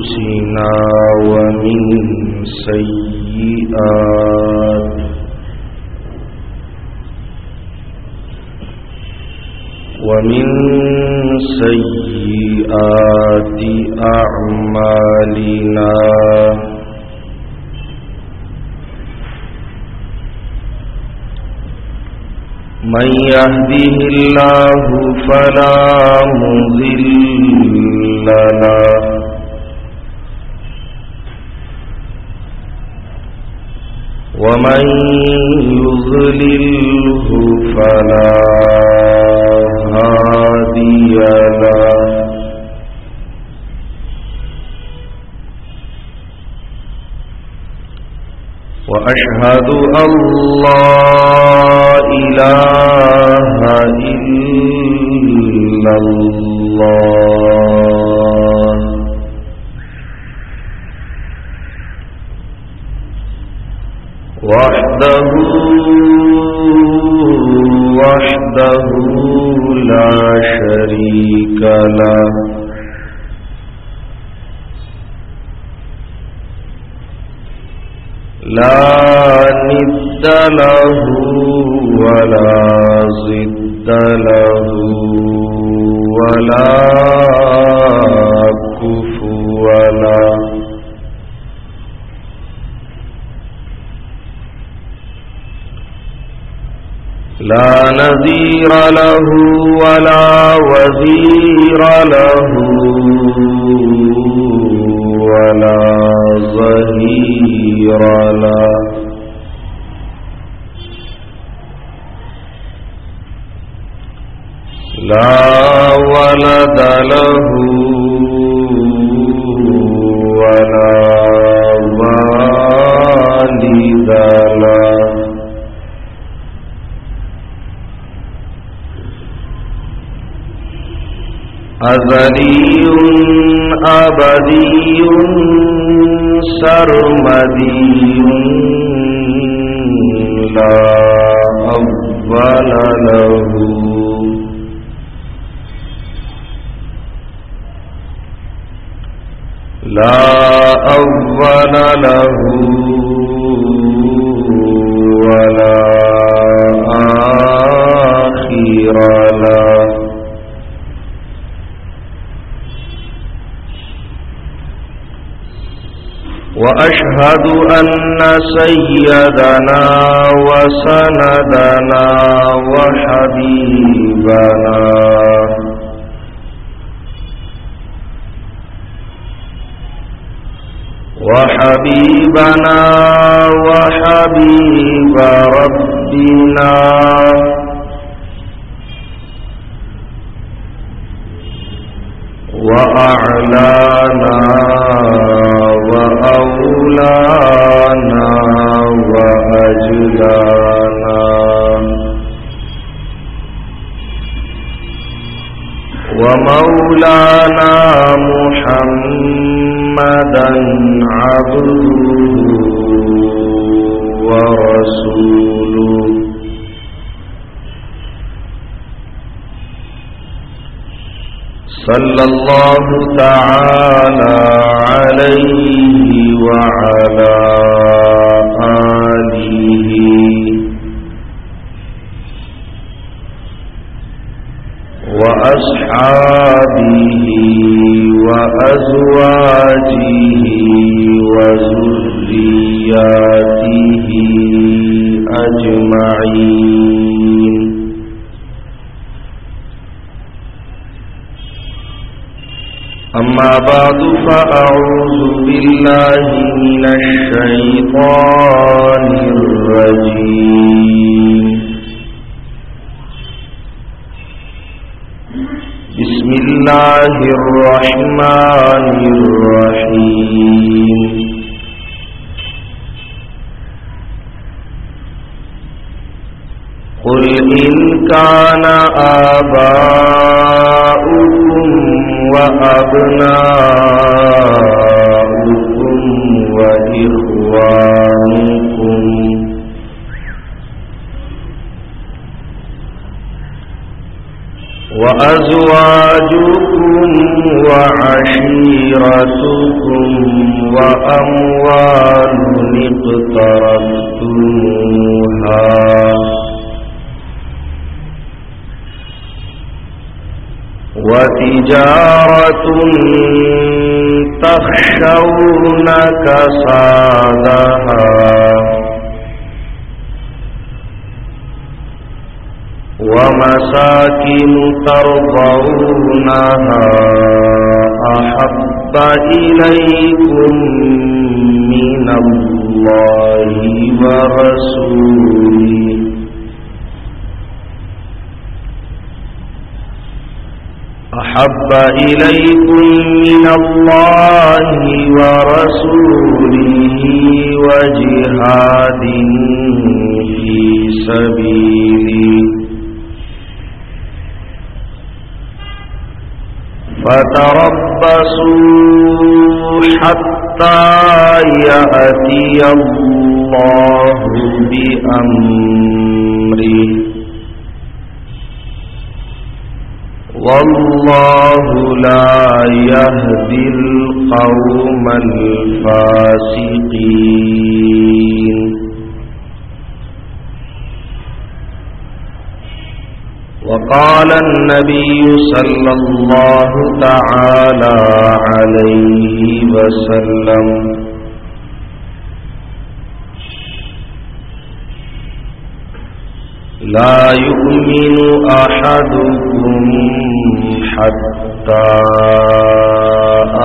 أنفسنا ومن سيئات. ومن سيئات أعمالنا. من يهده الله فلا مضل له. ومن يضلله فلا هادي له. وأشهد أن لا إله إلا الله. وحده وحده لا شريك له. لا ند له ولا ضد له ولا كفر لا نذير له ولا وزير له ولا ظهير له. لا ولد له ولا والد له. أزلي أبدي سرمدي لا أول له لا أول له ولا آخر له وأشهد أن سيدنا وسندنا وحبيبنا. وحبيبنا وحبيب ربنا. وأعلانا وأولانا وأجلانا ومولانا محمدا عبده ورسوله صلى الله تعالى عليه وعلى آله. وأصحابه وأزواجه وذرياته أجمعين. أما بعد فأعوذ بالله من الشيطان الرجيم. بسم الله الرحمن الرحيم. قل إن كان آباؤكم وأبناؤكم وإخوانكم وأزواجكم وعشيرتكم وأموال اقترفتموها وتجارة تخشون كسادها ومساكن ترضونها أحب إليكم من الله ورسوله. أحب إليكم من الله ورسوله وجهاد في سبيله. فتربصوا حتى يأتي الله بأمره. والله لا يهدي القوم الفاسقين. وقال النبي صلى الله تعالى عليه وسلم، لا يؤمن أحدكم حتى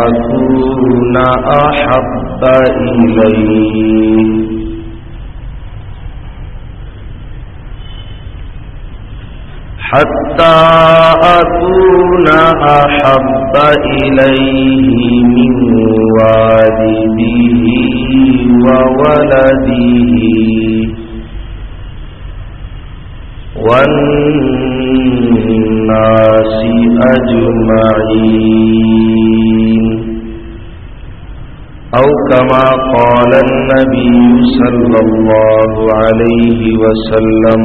أكون أحب إليه. حتى أكون أحب إليه من والده وولده. والناس الناس أجمعين. أو كما قال النبي صلى الله عليه وسلم.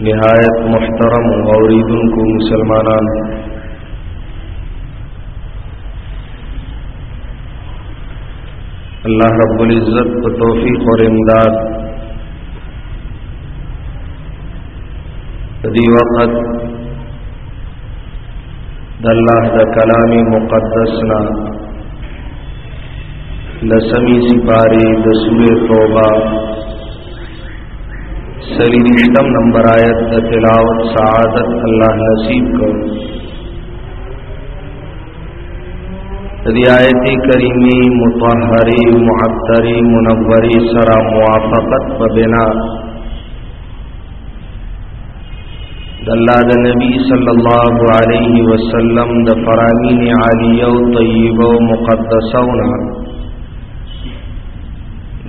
نہایت محترم غورید کو مسلمانان. اللہ رب العزت کو توفیق اور امداد دی وقت اللہ دا کلامی مقدسنا لسمی سپاری دسور توبہ سلیشتم نمبر آیت دا تلاوت سعادت اللہ نصیب کر دی آیتی کریمی متحری معطری، منوری، سرا موافقت بنا۔ دلہ دا نبی صلی اللہ علیہ وسلم دا فرامین علیہ طیب و مقدسونا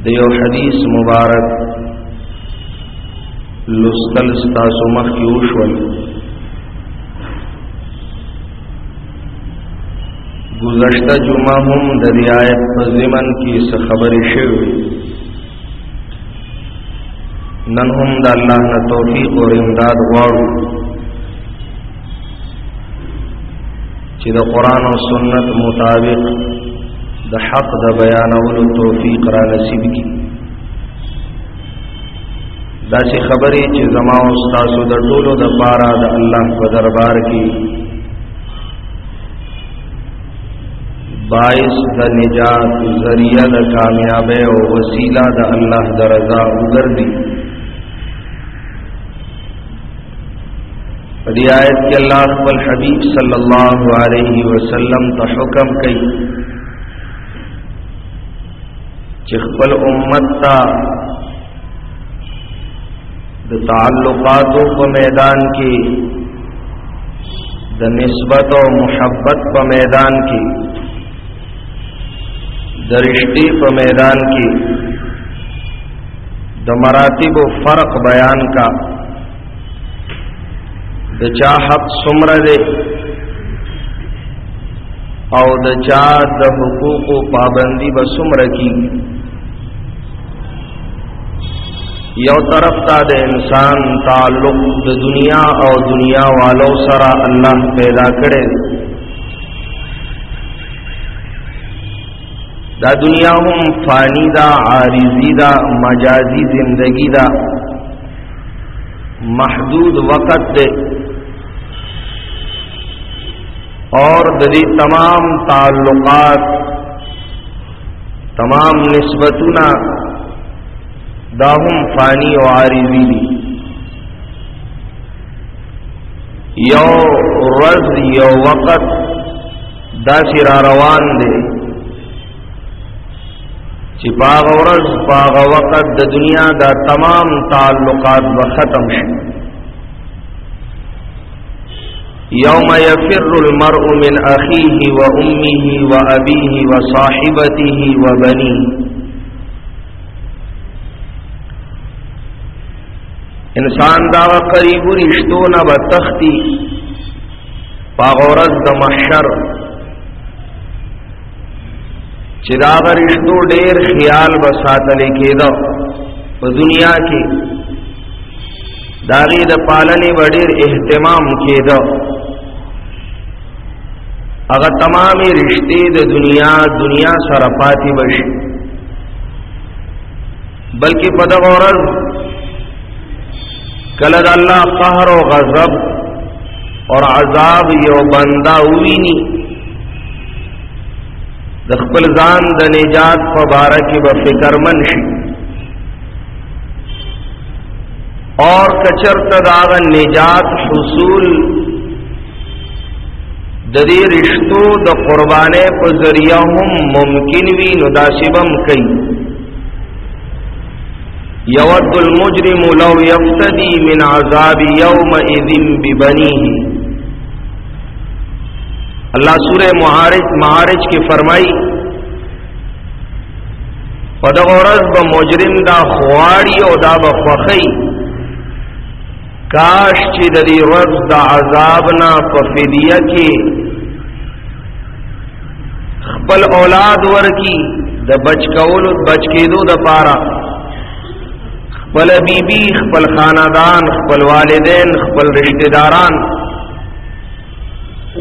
دیو حدیث مبارک لستل ستاسو مخ کی وشول گزشتہ جمعہ هم د ریایت په زمن کې څه نن هم د الله نه توفیق او امداد غواړو چې د قران سنت مطابق د حق د بیانولو توفیق را نصیب کړي دا چې خبرې چې زما او تاسو د ټولو د پاره دربار کې باعث د نجات، ذریعہ د کامیابی او وسیله د الله د رضا وګرځي دې آیت کې الله خپل حبيب صلی الله علیه وسلم ته حکم کوي چې خپل امت ته د تعلقاتو په میدان کې د نسبت او محبت په میدان کې د رشتي میدان کې د مراتب او فرق بیان کا۔ د چا حق سمره دی او د چا د حقوق پابندي به سمره کی۔ یو طرف تا د انسان تعلق د دنیا او دنیا والو سره الله پیدا کړي دا دنیا هم فانی دا، عارضی دا، مجازی زندگی دا. محدود وقت دے. اور دری تمام تعلقات، تمام نسبتنا داهم فانی او عارضی دی. یو رز، یو وقت دا را روان دی چې پاغ ورځ پاغ وقت د دنیا دا تمام تعلقات به ختم شي یوم یفر المرء من اخیه و امه و ابیه و صاحبته و بنیه. انسان دا قریب رشتو نه به تختی پاغورز د محشر. چې دا رشتو ډیر خیال به ساتل کېده په دنیا کې داغي د پالنې ډیر اهتمام کېده هغه تمامي رشتې د دنیا دنیا سره پاتې بشي بلکې په دغه ورځ کله د الله قهر او غضب او عذاب یو بندا ویني د خپل ځان د نجات په باره کې به فکرمن شي. اور کچر تداغ نجات حصول د دې رشتو د قربانې په ذریعہ هم ممکن وي، نو داسبم کوي. یود المجرم لو یفتدی من عذاب یومئذ ببنیه. اللہ سورہ معارج معارج کی فرمائی پدغورز ب مجرم دا خواڑی او دا بخوخی کاش چې د دې ورځ د عذاب نه په فدیه کې خپل اولاد ورکی د بچ کولو بچ کېدو د پاره خپل بیبي خپل خاندان، خپل والدین، خپل رشتہ داران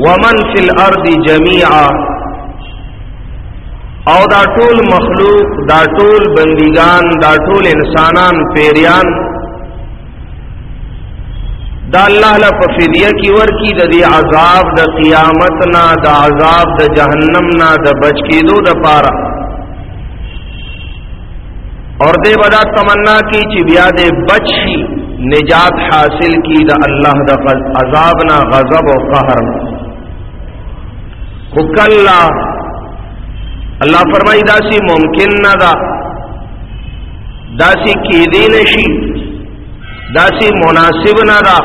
ومن فی الارض جميعا او دا ټول مخلوق، دا ټول بندگان، دا ټول انسانان، پیریان. دا الله له فدیه کی ور کی د عذاب د قیامت نا د عذاب د جهنم نا د بچ کېدو د پاره اور دې ودا تمنا کی چې بیا دې بچ نجات حاصل کی د الله د عذاب نا غضب او قهر وکلا الله فرمایي داسي ممکن نه دا۔ داسي کې دې نشي داسي مناسب نه دا۔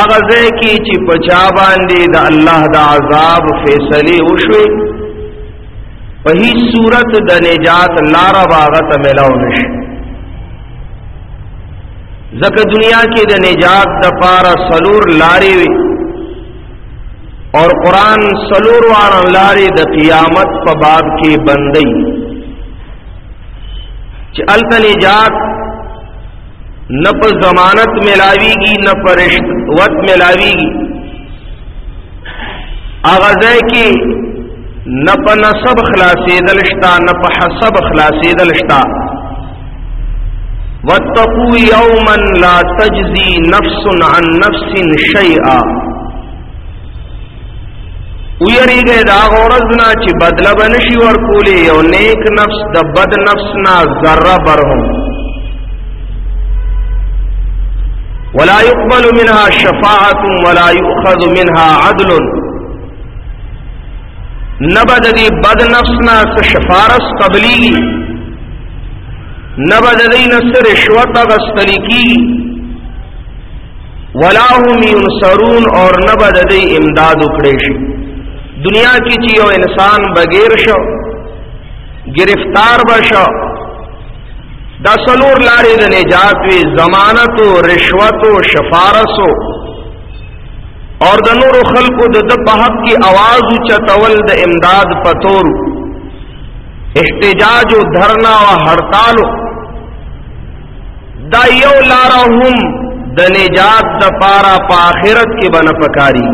اغزه کی چې پچا باندې د الله د عذاب فیصله وشوي په هیڅ صورت د نجات لار باغت ملاو نشي زکه دنیا کې د نجات د پارا سلور لاري وي اور قران سلور وار لاري د قیامت په باب کې بندي چې نجات نہ پر ضمانت ملاوی گی، نہ پر وط ملاوی گی۔ آغاز کی نہ پ نصب خلاصی دلشتا، نہ پ حسب خلاصی دلشتا۔ واتقو یوما لا تجزی نفس عن نفس شیئا۔ ویری گئے دا غورزنا چی بدل بنشی ورکولی یو نیک نفس دا بد نفسنا ذرہ برہم ولا يقبل منها شفاعة ولا يؤخذ منها عدل نبد دی بد نفسنا شفارس قبلی نبد دی نصر رشوت غستلی کی ولا هم ينصرون اور نبد دی امداد اکڑے شي دنیا کی چیو انسان بغیر شو، گرفتار بشو دا سلور لاری دن نجات وی ضمانت و رشوت و شفارس و اور دنور نور و خلق د کی آواز چتول د امداد پتور احتجاج و دھرنا و ہڑتال دا یو لارا ہم دن جات د پارا پاخرت کی بن پکاری۔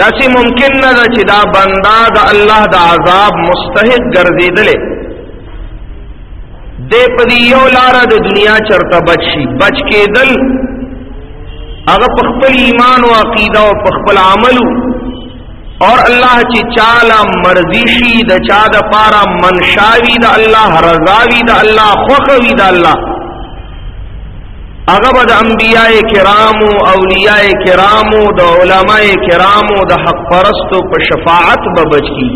دا چې ممکن نه ده چې دا بندا د الله د عذاب مستحق ګرځیدلې دے پدی یو لارا د دنیا چرتا بچ شي بچ کېدل هغه په خپل ایمان او عقیده او په خپل عمل اور الله چې چاله مرضی شي د چا د پارا منشاوی د الله رضاوی د الله خوخوی د الله هغه د انبیاء کرام او اولیاء کرام او د علماء کرام او حق پرستو په شفاعت به بچ کی.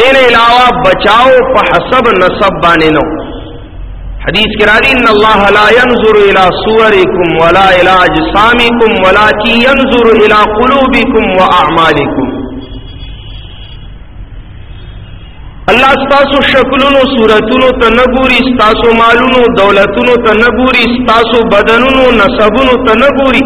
دین علاوہ بچاؤ په حسب نسب باندې نو. حدیث کې راځي ان الله لا ينظر الى صوركم ولا الى اجسامكم ولكن ينظر الى قلوبكم واعمالكم الله ستاسو شکلونو، صورتونو ته نګوري ستاسو مالونو، دولتونو ته نګوري ستاسو بدنونو، نسبونو ته نګوري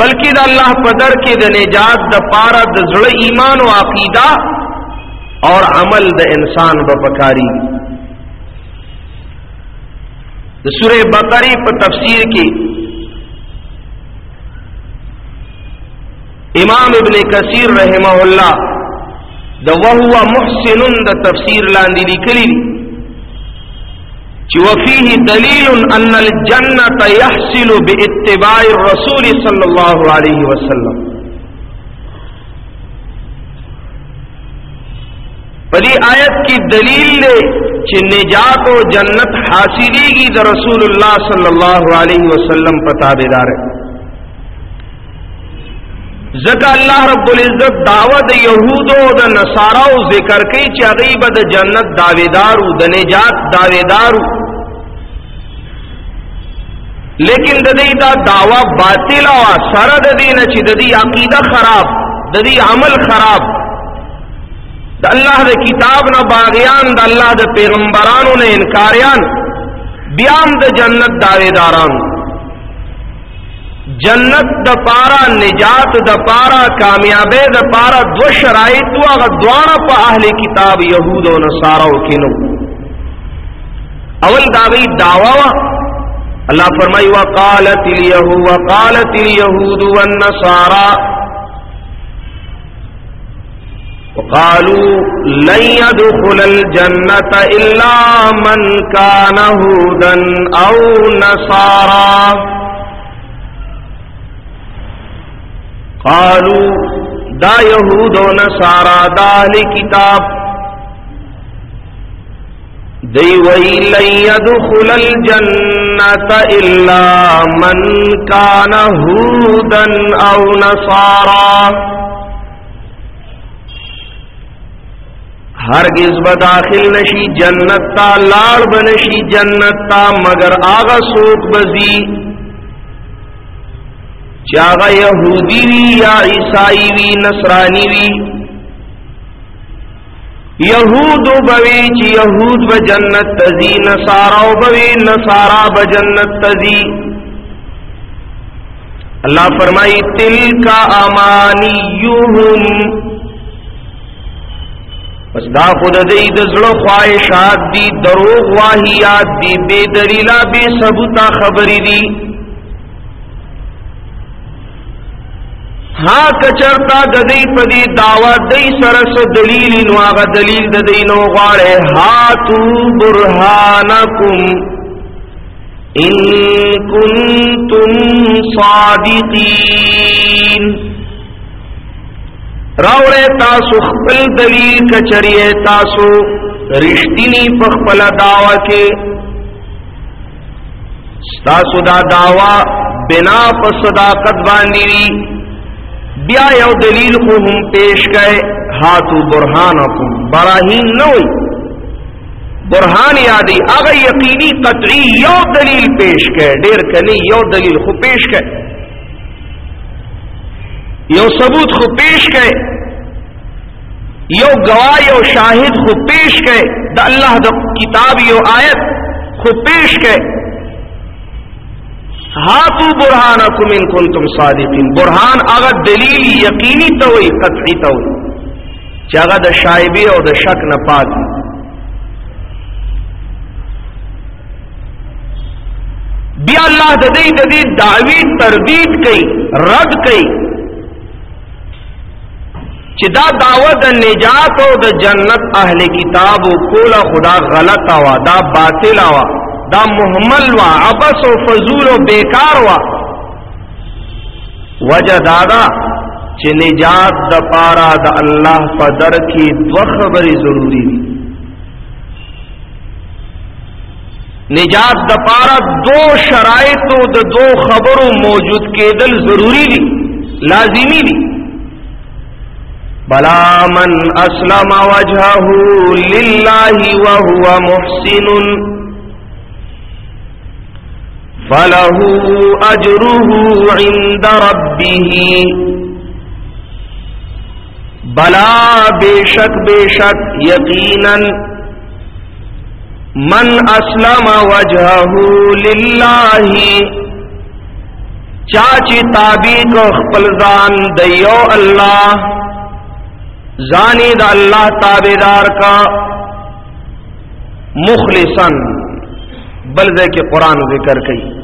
بلکې د الله په در کې د نجات، د پاره د زړه ایمان او عقیده اور عمل د انسان په پکاري د سوره بقره په تفسیر کې امام ابن کثیر رحمه الله د وهو محسن د تفسیر لاندې لیکلی وفيه دلیل ان الجنت يحصل باتباع الرسول صلی اللہ علیہ وسلم. پلی آیت کی دلیل لے چ نجات و جنت حاصلی گی دا رسول اللہ صلی اللہ علیہ وسلم پتا بیدار ہے۔ زکا اللہ رب العزت دعوت یہود و دا نصارا ذکر کئی چغیب دا جنت دعوے دارو دا نجات دعوے دارو لیکن ددی دا دعوی باطل وا سر ددی نچی ددی عقیدہ خراب ددی عمل خراب. دا اللہ دا کتاب نہ باغیان دا اللہ دا پیغمبرانو نے انکاریان بیام دا جنت دعوے داران جنت د پارا، نجات د پارا، کامیابی د پارا، دو شرائط و دوانا پا اہل کتاب یہود و نصارا و کنو اول داغی دعوی اللہ فرمائی، وقالت الیہو، وقالت الیہود والنصارا وقالوا لن يدخل الجنة إلا من كان هودا أو نصارا. قالو دا یہود و نصارا دا اہل کتاب دی وی لن يدخل الجنة الا من كان هودا او نصارا ہرگز بداخل نشی، جنت تا لاڑ بنشی، جنت تا، مگر آغا سوک بزی چاغا یہودی وی یا عیسائی وی، نصرانی وی؟ یہود بوی چی یہود بجنت تزی، نصارا بوی، نصارا بجنت تزی۔ اللہ فرمائی تل کا امانیہم بس دا خود دی دزڑ خواہشات دی، دروغ واہیات دی، بے دلیلہ بے ثبوتا خبری دی۔ ہاں کچرتا ددی پدی دعوی دئی سرس دلیل نو آغا دلیل ددی نو غاڑے ہاتو برہانکم ان کنتم صادقین۔ راوڑے تاسو خپل دلیل کچریے تاسو رشتینی پخپل دعوی کے۔ ستاسو دا دعوی بنا پس صداقت باندی بیا یو دلیل کو ہم پیش گئے ہاتھو برہان حکم براہین نہ ہوئی برہان یادی اگر یقینی قطعی یو دلیل پیش گئے ڈیر کنی یو دلیل خو پیش گئے یو ثبوت خو پیش گئے یو گواہ، یو شاہد خو پیش گئے دا اللہ دا کتاب، یو آیت خو پیش گئے ہاتو برہان کمن کن تم صادقین۔ برہان اگر دلیل یقینی تو ہوئی، قطعی تو ہوئی۔ چاگا دا شائبی اور دا شک نہ پاک۔ بیا اللہ ددی ددی دعوی تردید کئی، رد کئی۔ چدا دعوت نجات و دا جنت اہل کتاب و کولا خدا غلط آوا، دا باطل آوا۔ دا محمل وا ابس و فضول و بیکار وا۔ وجہ دادا چ نجات د پارا د اللہ پدر کی دو خبری ضروری دی۔ نجات د پارا دو شرائط د دو خبروں موجود کے دل ضروری دی، لازمی دی۔ بلا من اسلم وجہ للہ وهو محسن فله أجره عند ربه بلا بے شک بے شک یقینا من اسلم وجهه لله چاچی تابی کو خپلزان دیو اللہ زانی دا اللہ تابدار کا مخلصن بل دے کے قرآن ذکر کئی۔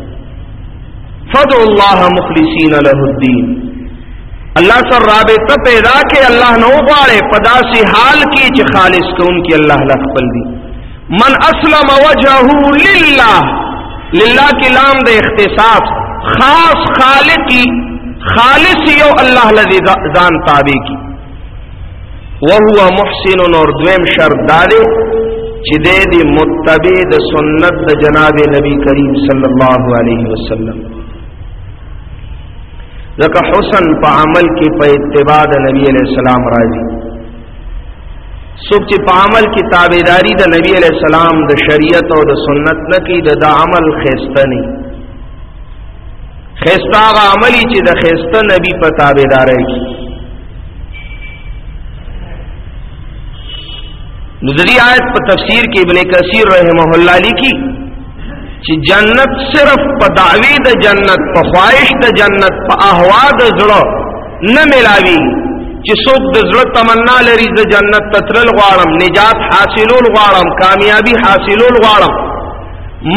فد اللہ مخلصین له الدین۔ اللہ سر رابطہ پیدا کے اللہ نو باڑے پدا سی حال کی چ خالص کو ان کی اللہ لخ پل دی۔ من اسلم وجهه للہ للہ کی لام د اختصاص، خاص خالقی خالص یو اللہ لذی زان تابع کی۔ وهو محسن اور دویم شرط دارے چې دې متبع د سنت د جناب نبی کریم صلی الله علیه وسلم۔ ځکه حسن په عمل کې په اتباع د نبی علیہ السلام راځي څوک چې په عمل کې تابعداري د نبی علی السلام د شریعت او د سنت نه کوي د عمل خيسته نه خيسته هغه عملي چې د خيسته نبی په تابعداري کې نظری آیت په تفسیر کې ابن کثیر رحمه الله لیکي چې جنت صرف په دعوی د جنت په خواهش د جنت په احوا د زړه نه ملاوي چې څوک د تمنا لري د جنت، تترل غواړم نجات حاصلول غواړم کامیابی حاصلول غواړم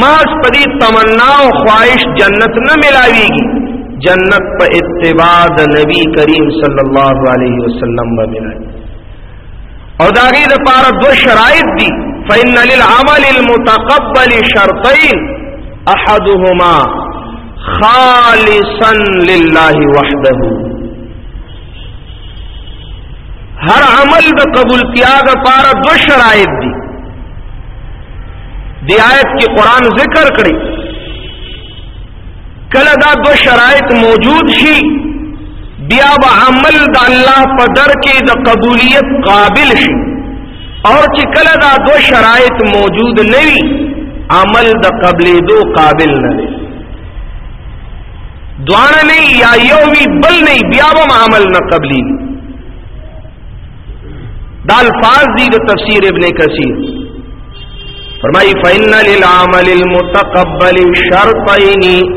ماس پدی تمنا او خواہش جنت نہ ملاویږي جنت په اتباع د نبی کریم صلی الله علیه وسلم به ملای او داغه د پاره دو شرایط دي فإن للعمل المتقبل شرطين. احدهما خالصا لله وحده. ہر عمل د قبولتیا د پاره دو شرایط دي دی آیت کې قران ذکر کړی کله دا دو شرایط موجود شي بیا به عمل د الله په در کې د قبولیت قابل شي اور چې کله دا دو شرایط موجود نه وي عمل د قبلې دو قابل نه دی دوانه نه یا یو وی بل نه بیا به عمل نه قبلی دا الفاظ دی دا تفسیر ابن کثیر۔ فرمائی، فإن للعمل المتقبل شرطين۔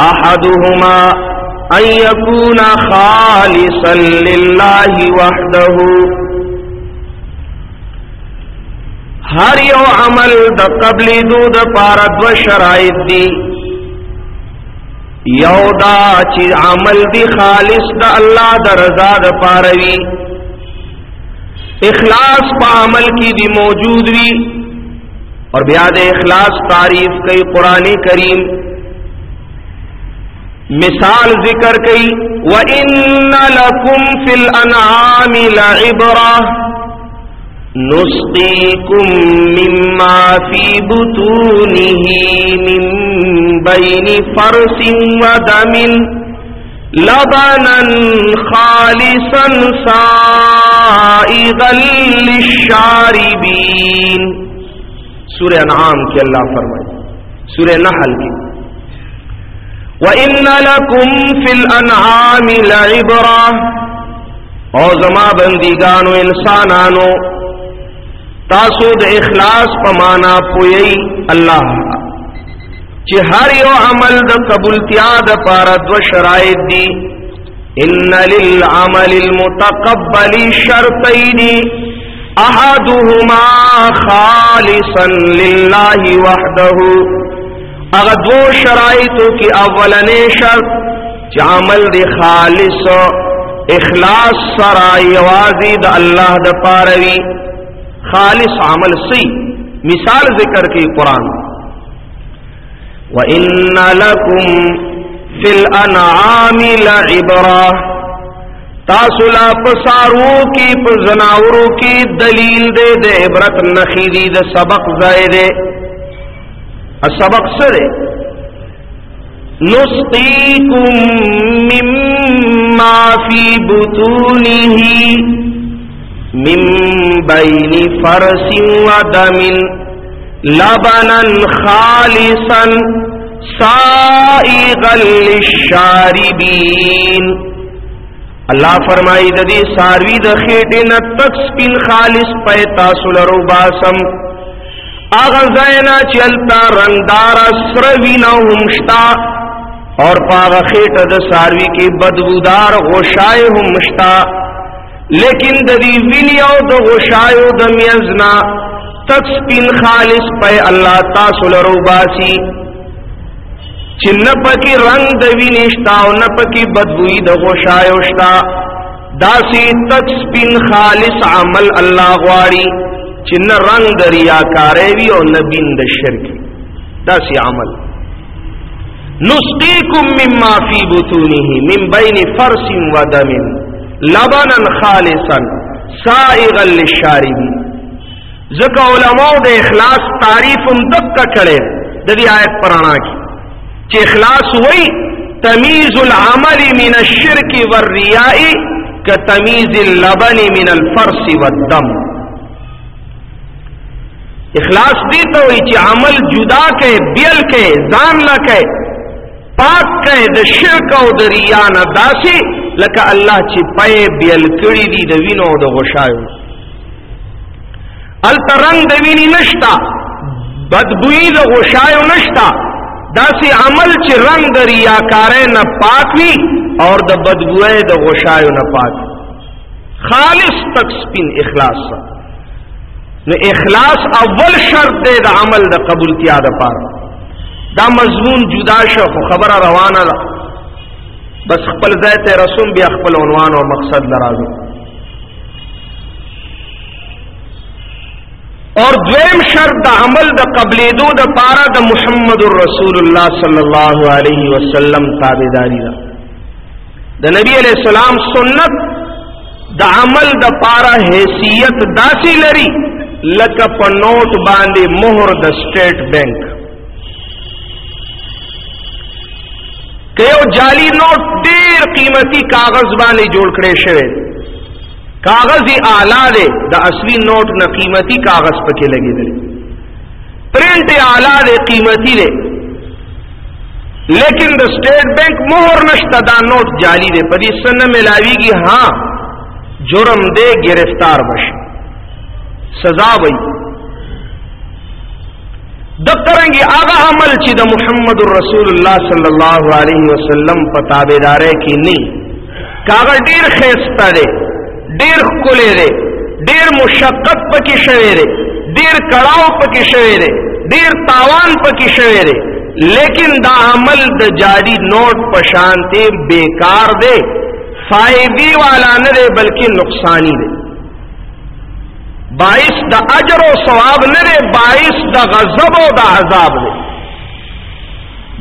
أحدهما أن يكون خالصا لله وحده۔ ہر یو عمل د قبل دو د پارد و شرائط دی۔ یو دا چې عمل دی خالص د الله د رضا د پاروي اخلاص پا عمل کی بھی موجود بھی اور بیاد اخلاص تعریف کئی قرآن کریم۔ مثال ذکر کئی۔ وَإِنَّ لَكُمْ فِي الْأَنْعَامِ لَعِبْرَةً۔ نُسْقِيكُم مِّمَّا فِي بُطُونِهِ مِن بَيْنِ فَرْسٍ وَدَمٍ لبنا خالصا سائغا للشاربين. سورہ انعام کے اللہ فرمائے سورہ نحل کی۔ وَإِنَّ لَكُمْ فِي الْأَنْعَامِ لَعِبْرَةً۔ او زما بندگانو، انسانانو تاسو د اخلاص پمانا پوئی اللہ چې هر یو عمل د قبولتیا د پاره دو شرایط دي ان للعمل المتقبل شرطين احدهما خالصا لله وحده اغه دو شرایطو کې اولنې شرط چې عمل دی خالص اخلاص سره یوازې د الله د پاره وي خالص عمل سي مثال ذکر کې قران وَإِنَّ لَكُمْ فِي الْأَنْعَامِ لَعِبْرَةً. تاسو لا پسارو کی پزناورو کی دلیل دے دے عبرت نخیدی دے سبق زائے دے. سبق سرے نسقیکم مما فی بطونه من بین فرس و دمن لبنا خالصا، سائغا للشاربین اللہ فرمائی ددی ساروی د خېټې نه تک سپین خالص پېتا سولرو باسم۔ اغه زینا چلتا رنگدار سروی نو همشتا اور پاغه خېټه د ساروی کې بدبودار غشای همشتا لیکن د دې ویني او د غشایو د میزنا تک سپین خالص پے اللہ تاسو لرو باسی چې نه پکې رنگ د وینښتا او نه پکې بدبوئی د غوشایوشتا داسې تک سپین خالص عمل الله غواړي چې نه رنگ د ریاکارې وي او نه بین د شرک دا سی عمل نسقيكم مما في بطونه من بين فرس ودم لبنا خالصا، سائغا للشاربين ځکه علماء د اخلاص تعریف هم دقه کړي د آیت پرانا کی۔ چې اخلاص وای تمیز العمل من الشرك والرياء كتمیز اللبن من الفرس والدم۔ اخلاص دی ته وای چې عمل جدا کړي بیل کړي ځان لکه پاک کړي د شرک او د ریا نه لکه الله چې پي بیل کړي دي، د وینو د غشایو ال ترنګ د ویني نشتا بدبوئی د غشایو نشتا داسې عمل چې رنگ د ریاکارې نه پاک وي او د بدبوئی د غشایو نه پاک خالص تک سپین اخلاص. سا نو اخلاص اول شرط دی د عمل د قبولتیا د پاره. دا مضمون جدا شو خو خبره روانه ده. بس خپل ځای ته رسوم، بیا خپل عنوان او مقصد لرازو اور دویم شرط د عمل د قبلېدو د پاره د محمد رسول الله صلی الله علیه وسلم تابعداري ده. د نبی علیہ السلام سنت د عمل د پاره حیثیت داسي لري لکه په نوٹ باندې مہر د سٹیټ بینک. که یو جعلی نوٹ ډیر قیمتي کاغذ باندې جوړ کړي شوی. کاغذ اعلی دی د اصلي نوٹ نه قیمتي کاغذ پکې لګیدل پرنٹ اعلی دی قیمتي دی لیکن د سٹیټ بینک مہر نشته دا نوٹ جعلی دی په دې سن ملاویږي ها ہاں، جرم دی گرفتار بشي سزا وي دفترنګي هغه عمل چې د محمد رسول الله صلی الله علیه وسلم په تابعدارۍ کې نه کاغذ ډیر خېسته دی ډیر کولې دی ډیر مشقت پکې شوی دی ډیر کړهو پکې شوی دی ډیر تاوان پکې شوی دی لیکن دا عمل د جاری نوٹ پشانته بیکار دی فائدی والا نه دی بلکې نقصانی دی باعث د اجر او ثواب نه دی باعث د غضب او د عذاب دی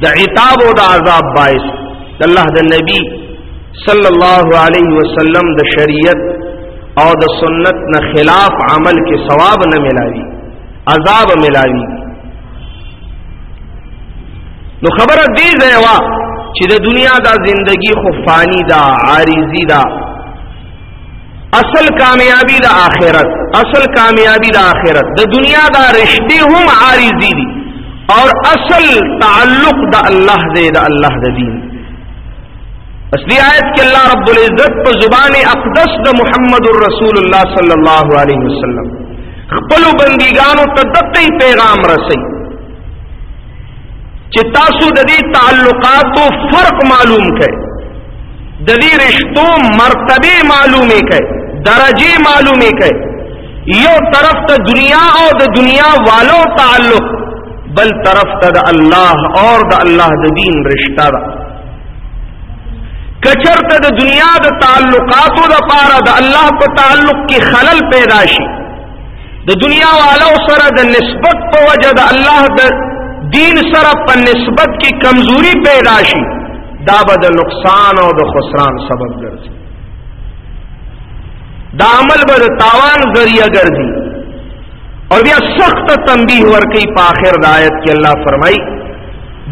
د عتاب او د عذاب باعث۔ الله د نبی صلی الله علیه وسلم د شریعت او د سنت نه خلاف عمل کې ثواب نه ملاوي عذاب ملاوي نو خبره دی ځایوا چې د دنیا دا زندگی خو فانی دا، عارضی دا۔ اصل کامیابی دا آخرت، اصل کامیابی دا آخرت۔ د دنیا دا رشتے هم عارضی دی۔ اور اصل تعلق دا اللہ دے، دا اللہ دا دین۔ اصلی آیت کہ اللہ رب العزت پر زبان اقدس د محمد الرسول اللہ صلی اللہ علیہ وسلم۔ خپل بندگانو تدقی پیغام رسی۔ چې تاسو د دې تعلقاتو فرق معلوم کړئ د دې رشتو مرتبه معلومه کړئ درجه معلومه کړئ یو طرف ته دنیا او د دنیا والو تعلق، بل طرف ته د الله اور د الله د دین رشتہ ده کچرته د دنیا د تعلقاتو د پاره د الله په تعلق کې خلل پیدا شي د دنیا والو سره د نسبت په وجه د الله د دین سره په نسبت کې کمزوري پیدا شي دا به د نقصان او د خسران سبب ګرځي دا عمل تاوان ذریعہ ګرځي. اور بیا سخت تنبیه ورکی په آخر د آیت کې الله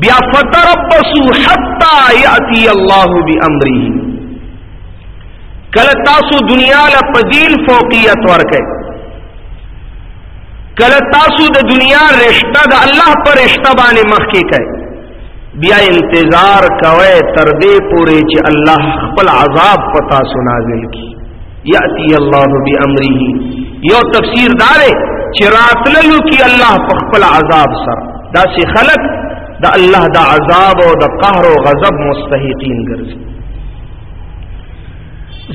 بیا فتربصوا حتا یاتی الله بامره کله تاسو دنیا له پدین فوقیت ورکه کله تاسو د دنیا رشتہ د الله پر رشتہ باندې مخکې کړي بیا انتظار کوي تر دې پورې چې الله خپل عذاب پتا سنازل کی یاتی الله بامره یو تفسیر دار چې راتللو کی الله په عذاب سره دا سي خلق د الله د عذاب او د قهر او غضب مستحقین ګرځي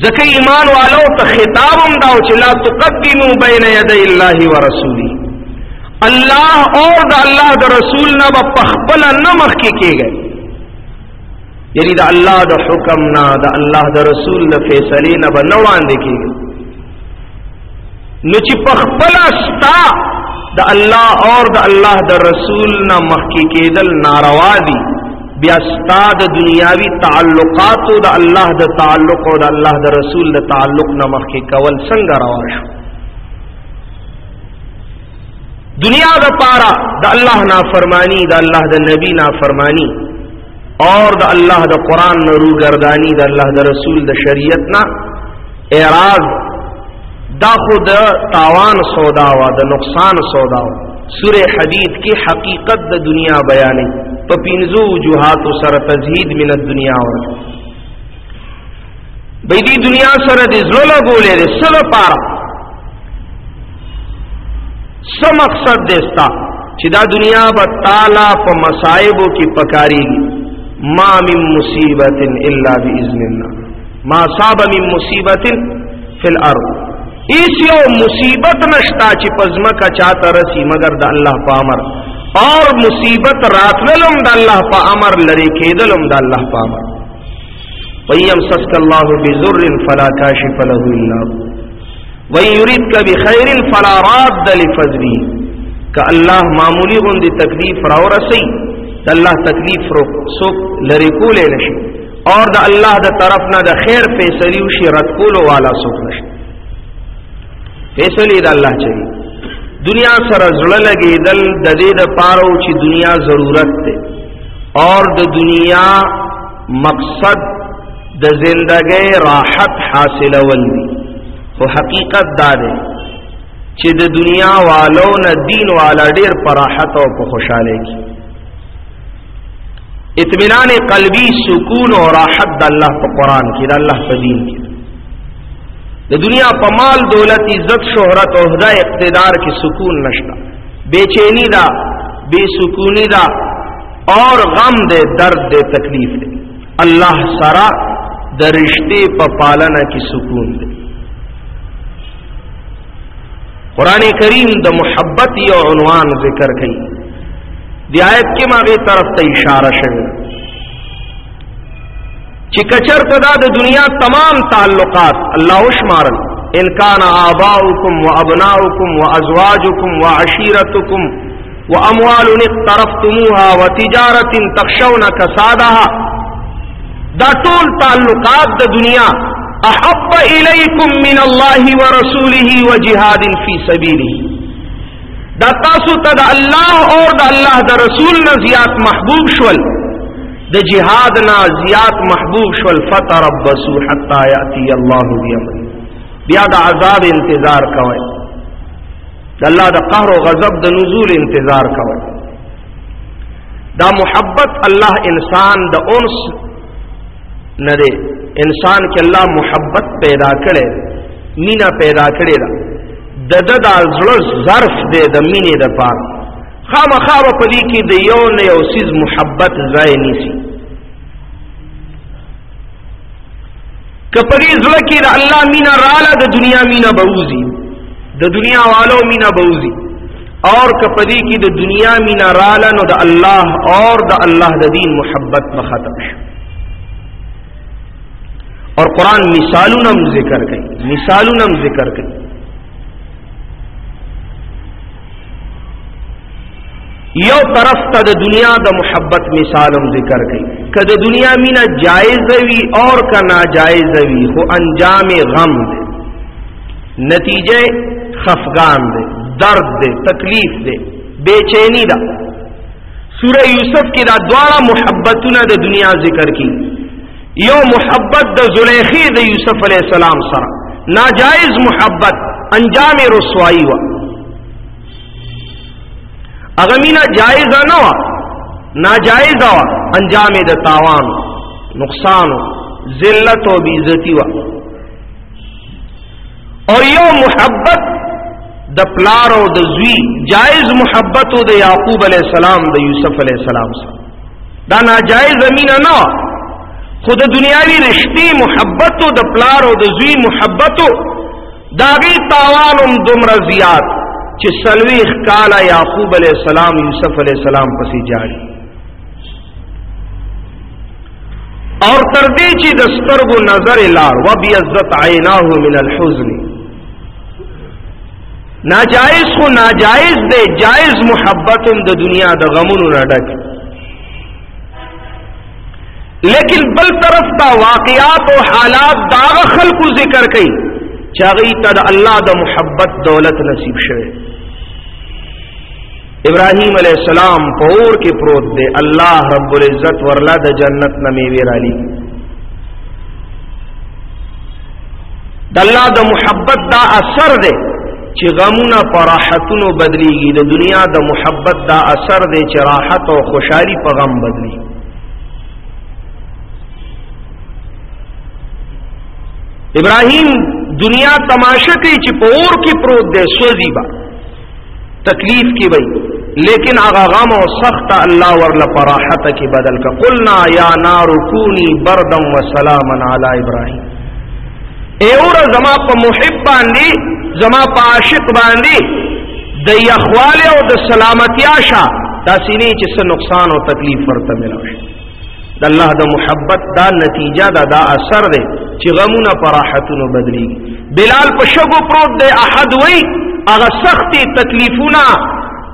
ځکه ایمان والو ته خطاب هم دا چې لا تقدمو بین یدی الله ورسوله الله اور د الله د رسول نه په خپل نه مخ کې کېږي یعنی د الله د حکم نه د الله د رسول د فیصله نه به نه وړاندې کېږي نو چې پخپل استا د الله اور د الله د رسول نہ نه مخکې کېدل ناروا دي بیا ستا د دنیاوی تعلقات د الله د تعلق او د الله د رسول د تعلق نه مخکې کول څنګه روا شو۔ دنیا د پارا د الله نافرمانی د الله د نبی نافرمانی۔ اور د الله د قران نه روګردانی د الله د رسول د شریعت نه اعراض، دا خود تاوان سودا وا نقصان سودا وا سورہ حدید کی حقیقت د دنیا بیانې په پینځو وجوهات سره تزهید من الدنیا ور به دې دنیا سره د زړه بولې د پارا۔ سم مقصد دستا چې دا دنیا به تعالی په مصائبو کې پکاريږي ما من مصیبت الا باذن الله ما صاب من مصیبت فی الارض. ایس یو مصیبت نشتا چې پزمکا چاته رسی مگر د الله په امر. اور مصیبت رات راتللم د الله په امر لری کېدلم د الله په امر. ویم سسک الله بذر فلا کاشف له الا هو. وی یریدک بخیر فلا راد لفضله. ک الله معمولی غوندي تکلیف راو رسی د الله تکلیف رو سو لری کولې نشي اور د الله د طرف نه د خیر فیصله وشي رد کولو والا سوک نشي فیصله د الله چي دنیا سره زړه لګېدل د دې د پاره چې دنیا ضرورت ده اور د دنیا مقصد د زندګۍ راحت حاصلول دي خو حقیقت دا ده چې د دنیا والو نه دین والا ډیر پراحت او په خوشاله کی۔ اطمینان قلبی، سکون او راحت د الله په قران کې د الله په دین کې د دنیا په مال، دولت، عزت شهرت او هدا اقتدار کې سکون نشتا۔ بے چینی دا، بے سکونی دا، اور غم دے، درد دے، تکلیف دے۔ اللہ سرا د رشتے په پالنه کې سکون دے۔ قران کریم د محبت یو عنوان ذکر کړي دی آیت کې طرف ته اشاره شوه چې کچر تدا د دنیا تمام تعلقات الله شمارل ان کان آباؤکم وابناؤکم وازواجکم وعشیرتکم واموال اقترفتموها وتجارة تخشون كسادها دا ټول تعلقات د دنیا، احب الیکم من الله ورسوله وجهاد فی سبیله دا تاسو ته د الله او د الله د رسول نه زیات محبوب شول. د جهاد نه زیات محبوب شول. فتربصوا حتا یاتی الله بیامر بیا د عذاب انتظار کوئ. د الله د قهر او غضب د نزول انتظار کوئ. دا محبت الله انسان د انس نه انسان کې الله محبت پیدا کړي مینا پیدا کړي دا د د د زړه ظرف دی د مینې د پاره خامخا په دې کې د یو نه یو سیز محبت ځای نیسی کپری زړه کې د الله مینا رااله د دنیا مینا بوزي د دنیا والو مینا بوزي اور کپدی کې د دنیا مینا رااله نو د الله اور د الله د دین محبت به اور قرآن مثالونه ذکر کوي مثالونه ذکر کوي یو طرف ته د دنیا د محبت مثالم ذکر کړي کله دنیا مینا جایز وی اور کا ناجائز وی، خو انجام غم دے۔ نتیجے خفغان دے، درد دے، تکلیف دے، بے چینی دا۔ سورہ یوسف کی دا دوارا محبتونه د دنیا ذکر کی۔ یو محبت د زلیخی د یوسف علیہ السلام سره ناجائز محبت، انجام رسوائی وا۔ اغمینا جائز نہ وا ناجائز وا؟ انجام د تاوان. نقصان ذلت و بیزتی وا. اور یو محبت د پلار او د زوی. جائز محبت و د یعقوب علیہ السلام د یوسف علیہ السلام سره دا ناجائز زمینه نه خود دنیاوی رشتی محبت د پلار او د زوی محبت داغي تاوانم دومره زیات چې سلويخ کالا یعقوب علیہ السلام، یوسف علیہ السلام پسې جاړي اور تر دې چې د سترګو نظر لار، و بیزت عیناه من الحزن. ناجائز خو ناجائز دے، جائز محبت د دنیا د غمونو نه ډک لیکن بل طرف دا واقعات او حالات دا خلقو ذکر کئ چاغی تد اللہ د محبت دولت نصیب شوه ابراہیم علیہ السلام پور کے پروت دے، اللہ رب العزت ورلا د جنت نہ میویر علی۔ اللہ د محبت دا اثر دے چې غمونه پراحتونو بدلیږي د دنیا د محبت دا اثر دی چې راحت او خوشحالي په غم بدلی۔ ابراهیم دنیا تماشا کوي چې په اور کې پروت دی سوزي با۔ تکلیف کی وای لیکن آغا غم و سخت اللہ ورل پراحت کی بدل کا قلنا یا نار کونی بردم و سلام علی ابراہیم۔ اے اور زما پا محب باندی، زما پا عاشق باندی د یخوال او د سلامتی آشا، دا سینی چې څه نقصان او تکلیف ورته ملوي د الله د محبت، دا نتیجه دا دا اثر دی چې غمونه پراحتونو بدلی۔ بلال په شګو پروت دی احد وای هغه سختي تکلیفونه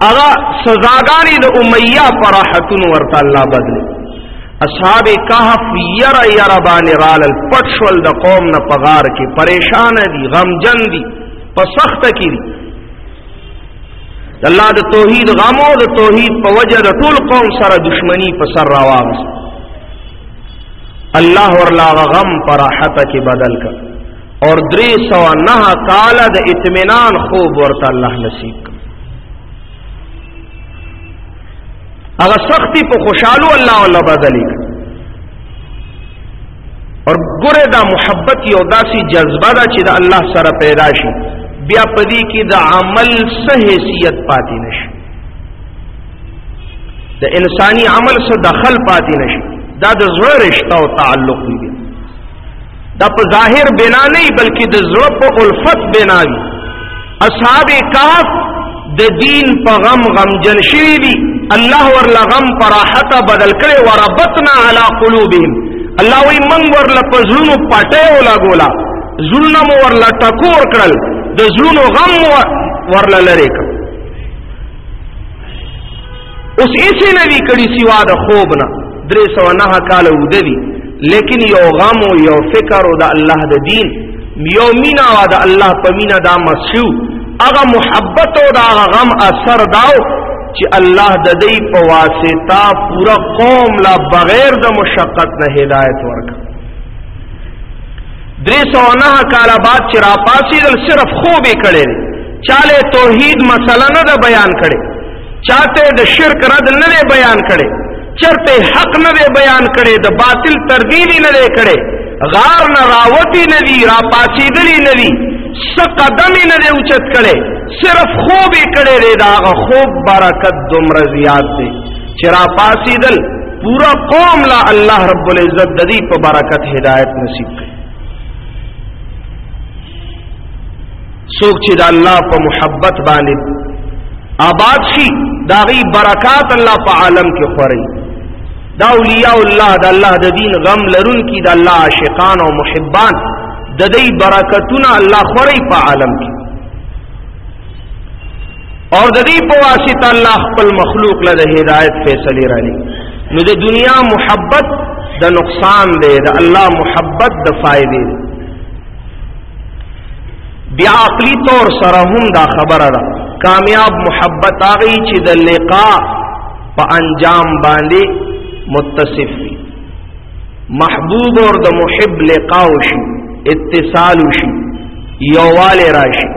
اغا سزاگانی د امیہ پراحتن ورتا اللہ بدلی اصحاب کہف یر یر بانی رال پٹشول د قوم نہ پغار کی، پریشان دی غم جن دی، پسخت کی دی. اللہ د توحید غمو د توحید په وجه د ټول قوم سره دشمنی په سر راواغس الله ورلا غم پراحت کی بدل کا اور درې سو نه کال د اطمینان خوب ورته الله نصیب کا هغه سختی په خوشحالو الله الله بدلی اور ګوره دا محبت یو داسي جذبه ده چې د الله سره پیدا شي بیا پدی کې د عمل سه حیثیت پاتې نشي د انساني عمل سره دخل پاتې نشي دا د زړه رشتہ او تعلق دی۔ دا په ظاهر بنا نه بلکې د زړه په الفت بنا وي اصحاب کاف د دین په غم غم جن شوی دي الله ورلا غم پراحت بدل کرے کړي وربطنا علی قلوبهم الله وی من ورلا پزړونو پټه ولا ګولا زړونو مو ورلا ټکور کړل د زړونو غم ورلا لری کړ اوس هیڅ نه وی کړي سوا د خوب نه درې سو نه کال ودی لیکن یو غم او یو فکر او د الله د دین. یو مینا وا د الله په مینا دا مسیو. هغه محبت او دا غم اثر داو. چې الله د دې په واسطه پورا قوم لا بغیر د مشقت نه هدایت ورک درې سو نه کال بعد چې را پاسېدل صرف خوبې کړي چاله توحید مسله نه ده بیان کړي چاته د شرک رد نه ده بیان کړي چرته حق نه ده بیان کړي د باطل تربیل نه ده کړي غار نه راوتی نه دي را پاسېدلی نه دي س نه ده اوچت کړي صرف خوب کڑے دے دا خوب برکت دمر زیاد دے۔ چرا پاسیدل پورا قوم لا اللہ رب العزت ددی پہ برکت ہدایت نصیب کرے۔ سوک چی دا اللہ پہ محبت بانے۔ آباد شی داغی برکات اللہ پہ عالم کے خوری دا اولیاء اللہ، دا اللہ دا دین غم لرن کی، دا اللہ عاشقان و محبان، ددی برکتنا اللہ خوری پہ عالم کی۔ اور ددی په واسطه الله خپل مخلوق له هدایت فیصله رانی۔ نو د دنیا محبت د نقصان دی د الله محبت د فائدې بیا عقلی طور سره هم دا خبره ده کامیاب محبت هغه چې د لقاء په انجام باندې متصف وي محبوب اور د محب لقاء شي اتصال شي یوواله راشي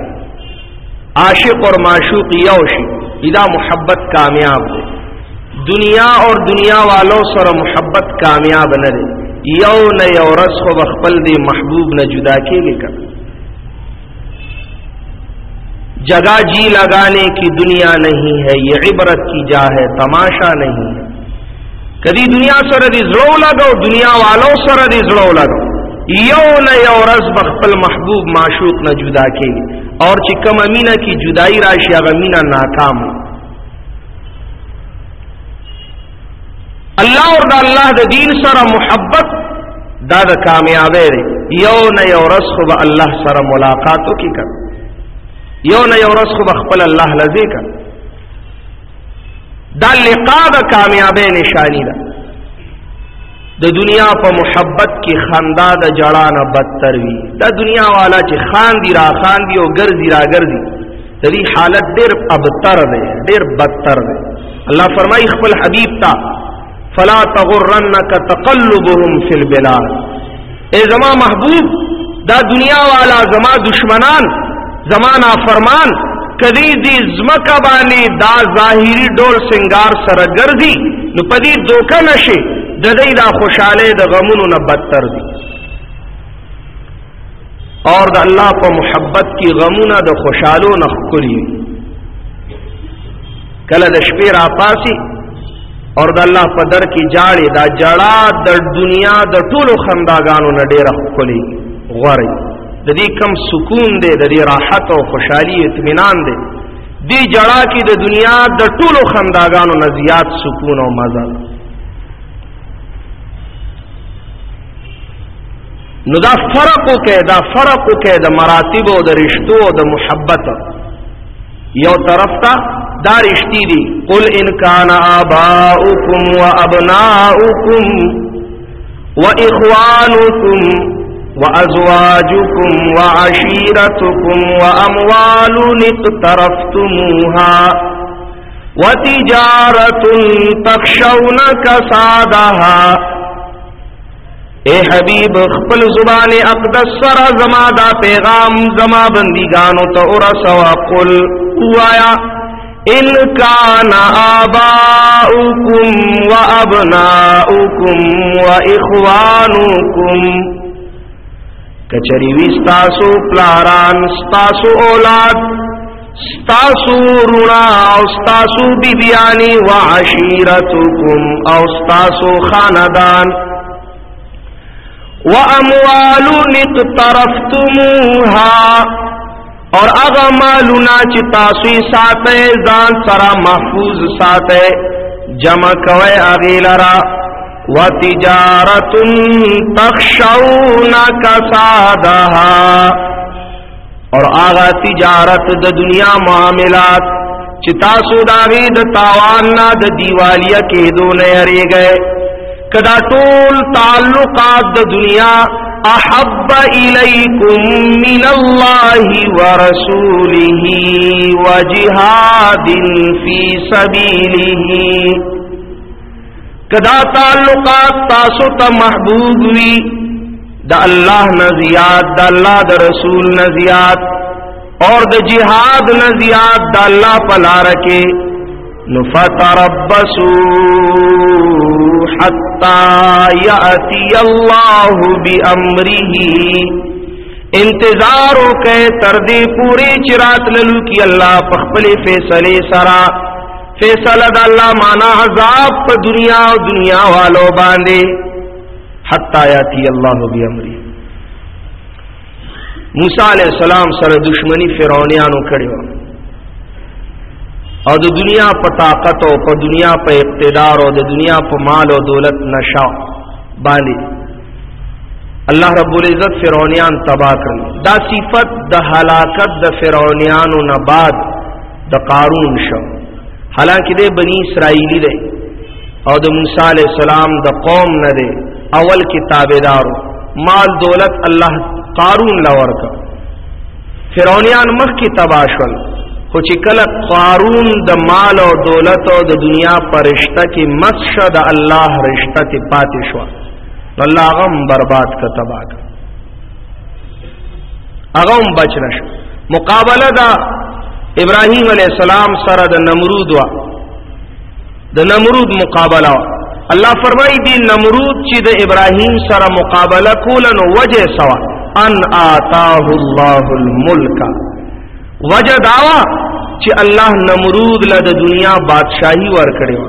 عاشق اور معشوق یوشی ادا محبت کامیاب دے دنیا اور دنیا والوں سر محبت کامیاب نہ دے۔ یو نہ یو رس کو بخپل دے محبوب نہ جدا کے گے کر۔ جگہ جی لگانے کی دنیا نہیں ہے، یہ عبرت کی جا ہے، تماشا نہیں ہے۔ کدی دنیا سرد ازڑو لگو دنیا والوں سرد ازڑو لگو یو نہ یو رس بخپل محبوب معشوق نہ جدا کے اور چکم امینا کی جدائی راشی اگر مینا ناکام اللہ اور دا اللہ دا دین سر محبت دا دا کامیاب یو نہ یو رس خوب اللہ سر ملاقاتوں کی کر. یو نه یو رس خو خپل الله لذي کا دا لقا د کامیابی نشانی ده د دنیا په محبت کې خندا د جړا نه بدتر وي. دا دنیا والا چې خان دی را خان دی او ګرځي را ګرځي. د دې حالت ډېر ابتر دی، ډېر بدتر دی. الله فرمایي خپل حبيب تا فلا تغرنك تقلبهم في البلاد. اے زما محبوب، دا دنیا والا زما دشمنان، زما نافرمان، کدی دی زمکا باندې دا ظاهری ډول سنگار سره ګرځي، نو پدې دوکه نشي. د دې دا خوشاله د غمونو نه بدتر دي. اور د الله په محبت کې غمونه د خوشالو نه خوري کله د شپې اور د الله په در کې دا جړا د دنیا د ټولو خنداګانو نه ډېر خولي غوري د دې کم سکون دی، د راحت او خوشحالي، اطمینان دی. دی جړا کې د دنیا د ټولو خنداګانو نه زیات سکون او مزه نو دا فرق کې دا فرق کې د مراتب او د رشتو او د محبت یو طرف ته دا رشتي دي قل ان کان اباؤکم وابناؤکم واخوانکم وازواجکم وعشيرتكم واموال اقترفتموها وتجارة تخشون كسادها اے حبیب، خپل زبان اقدس سر زما دا پیغام، زما بندگانو تو ارسوا قل. وایا، ان کان آباؤکم و ابناؤکم و اخوانکم کچریوی ستاسو پلاران، ستاسو اولاد، ستاسو رونا او ستاسو بیبیانی و عشیرتکم او ستاسو خاندان. واموال اقترفتموها۔ اور اغا مالونا چی تاسوی ساتے، زان سرا محفوظ ساتے۔ جمع کوئے اغی لرا۔ و تجارت تخشون کسادها۔ اور آغا تجارت د دنیا معاملات۔ چی تاسو داغی د تاواننا د دیوالیہ کے دو نیرے گئے۔ کدا ټول تعلقات د دنیا، احب الیکم من الله ورسوله وجهاد فی سبیله کدا تعلقات تاسو ته محبوب وی د الله نه زیات د الله د رسول نه اور د جهاد نه زیات د الله په لار کې نفتربصوا حتى يأتي الله بأمره. انتظار کے تردی پوری چرات للو کی اللہ پخپل فیصلے سرا. فیصلہ دا اللہ مانا عذاب پا دنیا و دنیا والو باندے. حتی یاتی اللہ بی امری موسیٰ علیہ السلام سر دشمنی فرعونیانو کڑی او د دنیا په طاقت او په دنیا په اقتدار او د دنیا په مال او دولت نشا باندې الله رب العزت فرعونیان تبا کړل دا صفت د هلاکت د فرعونیانو نه بعد د قارون شو۔ حالانکه د بنی اسرائیلی دی او د موسی علی السلام د قوم نه دی اول کتابدار مال، دولت الله قارون لور کا فرعونیان مخ کی تباشل خو چې کله قارون د مال او دولت او د دنیا پرشتہ کې مسشد الله رشتہ ته پاتې شو الله غم برباد کا تباہ کا اغم بچ نشو مقابله دا ابراهيم عليه السلام سره د نمرود وا د نمرود مقابله الله فرمایي دی نمرود چې د ابراهيم سره مقابله کولن وجه سوا ان آتاه الله الملک. وجه داوا چې الله نمرود له د دنیا بادشاہي ور کړو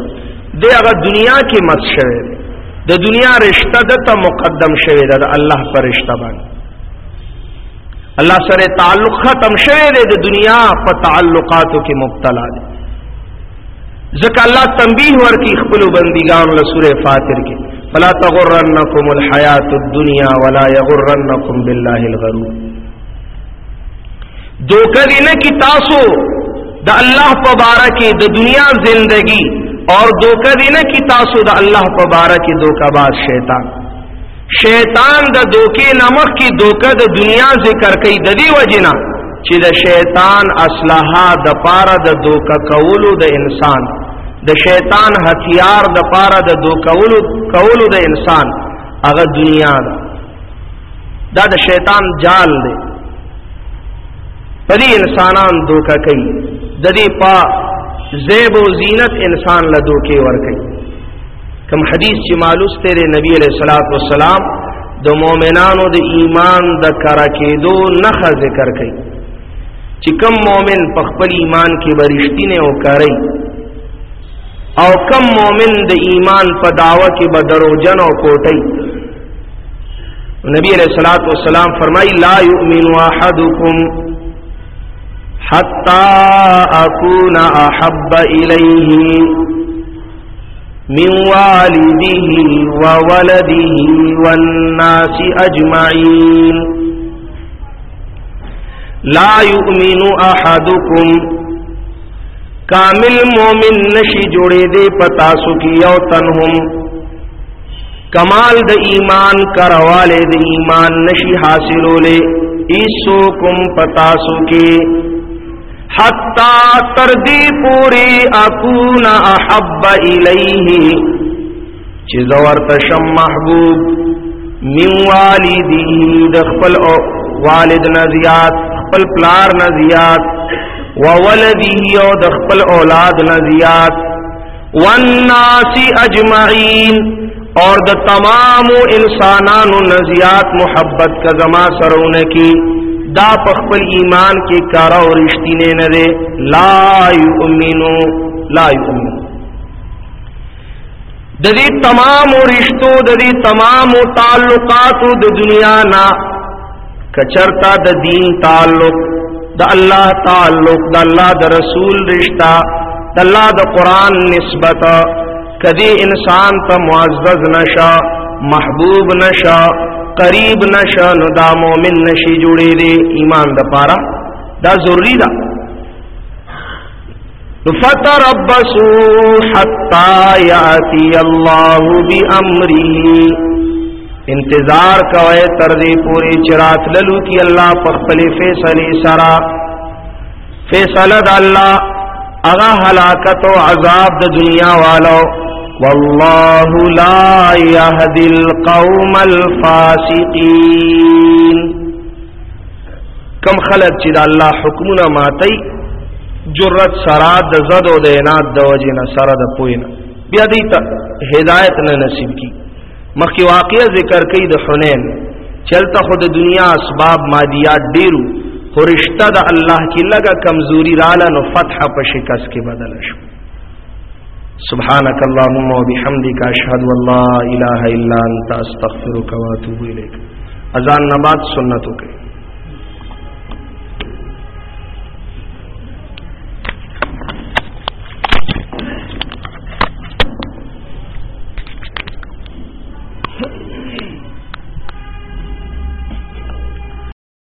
دی هغه دنیا کې مت شوی د دنیا رشتہ د ته مقدم شوی د الله پر رشتہ باندې الله سره تعلق ختم شوی دی د دنیا په تعلقاتو کې مبتلا دی ځکه الله تنبیه ورکی خپل بندګانو له سوره فاتر کې فلا تغرنکم الحیات الدنیا ولا یغرنکم بالله الغرور. دوکه دی کی تاسو د الله په باره کې د دنیا زندگی اور دوکه دی کی تاسو د الله په باره کې باز شیطان. شیطان د دوکې نمخ کی دوکه د دنیا ذکر کوي د دې وجنا چې د شیطان اصلها د پاره د دوکه کولو د انسان. د شیطان هتیار د پاره د دوکولو کولو د انسان. هغه دنیا ده دا د شیطان جال دی پدې انسانان دوکه کوي د دې پا زیب و زینت انسان له دوکه ور کوي کوم حدیث چې مالوس تیرے نبی علیہ الصلوۃ والسلام د مؤمنانو د ایمان د کرا کېدو نخ ذکر کوي چې کم مؤمن په خپل ایمان کې او کوي او کم مومن د ایمان په داوا کې به دروژن او کوټي نبی علیہ الصلوۃ والسلام فرمای لا یؤمن احدکم حتا اكون احب الیه من والده وولده والناس اجمعين لا يؤمن احدكم کامل مومن نشی جوڑے دے پتاسو کی یو تنہم. کمال د ایمان کروالے د ایمان نشی حاصلو لے. ایسو کم پتاسو کی حتی تردی پوری اکون احب الیہ. چیزور تشم محبوب من والدی دخپل والد نزیات، خپل پلار نزیات وولده او د خپل اولاد نه زیات والناس اجمعين اور د تمام انسانانو نه محبت کا زما سرونه کی. دا په ایمان کې کارا او رښتینه نه ده لا یؤمنو لا یؤمنو۔ د دې تمام رشتو د دې تمام تعلقات د دنیا نا کچرتا د دین تعلق د الله تعلق د الله د رسول رشتہ د الله د قران نسبت کدی انسان ته معزز نشا، محبوب نشا قریب نشا نو دا مؤمن نشي جوړې دي ایمان د پاره دا ضروری ده فتربصوا حتى ياتي الله بامره انتظار کوئے تردی پوری چرات للو کی اللہ پخپل فیصلی سرا۔ فیصل دا اللہ اغا حلاکت و عذاب دا دنیا والو۔ واللہ لا یهدی القوم الفاسقین کم خلق چی دا اللہ حکمنا ماتی، جرت سرا دا زد او و دینات دا وجینا سرا دا پوینا۔ بیا دیتا، ہدایت نے نصیب کی۔ مخی واقعہ ذکر کئی د حنین۔ چلتا خود دنیا اسباب مادیات ډیرو خو رشتہ د الله کی لگا کمزوری رالا نو فتح په شکست کې بدل شو۔ سبحانك اللهم وبحمدك اشهد ان لا اله الا انت استغفرك واتوب اليك اذان نبات سنتوں کے